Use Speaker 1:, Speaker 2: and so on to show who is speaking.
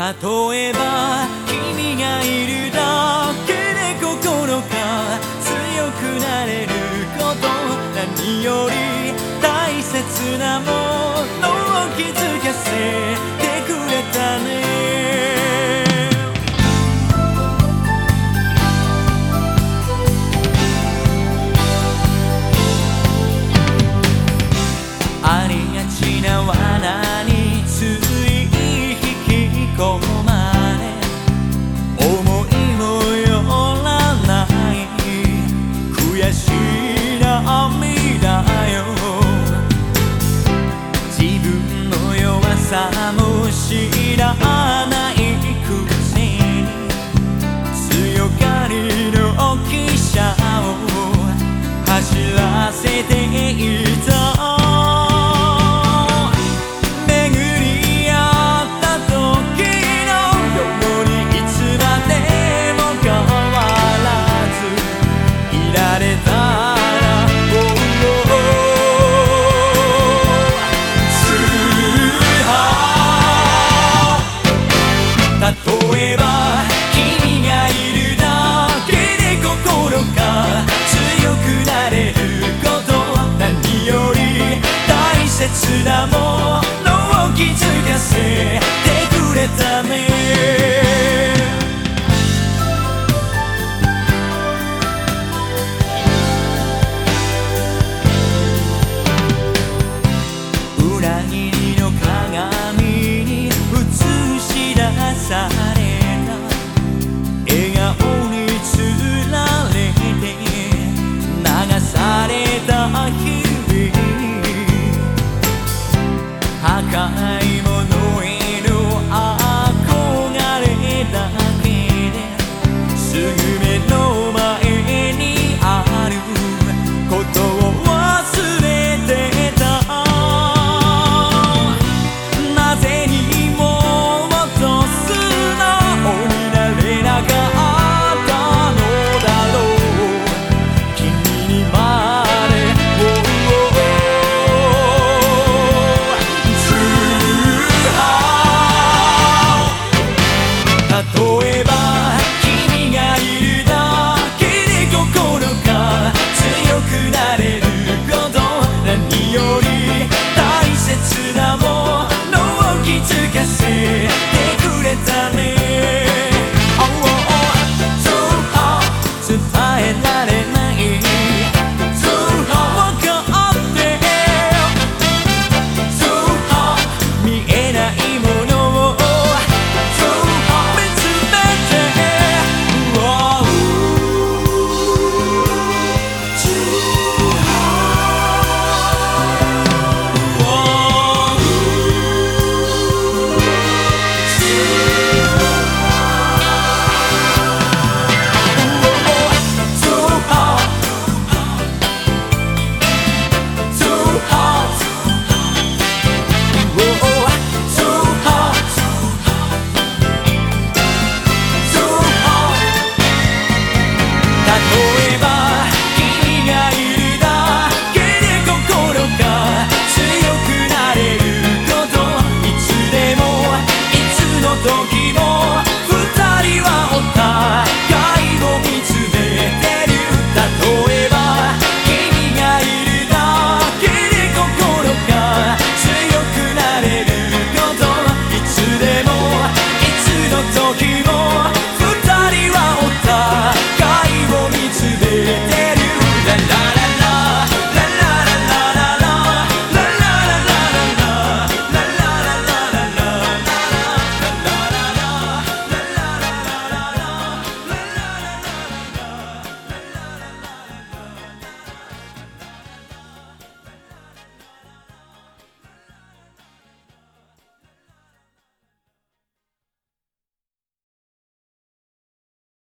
Speaker 1: 例えば君がいるだけで心が強くなれること。何より大切なものを気づかせて悔しい涙よ自分の弱さも知らないくせに。強がりの汽車を走らせている。が強くなれること何より大切なものを気づかせてくれたね。裏切りの鏡に映し出された笑顔。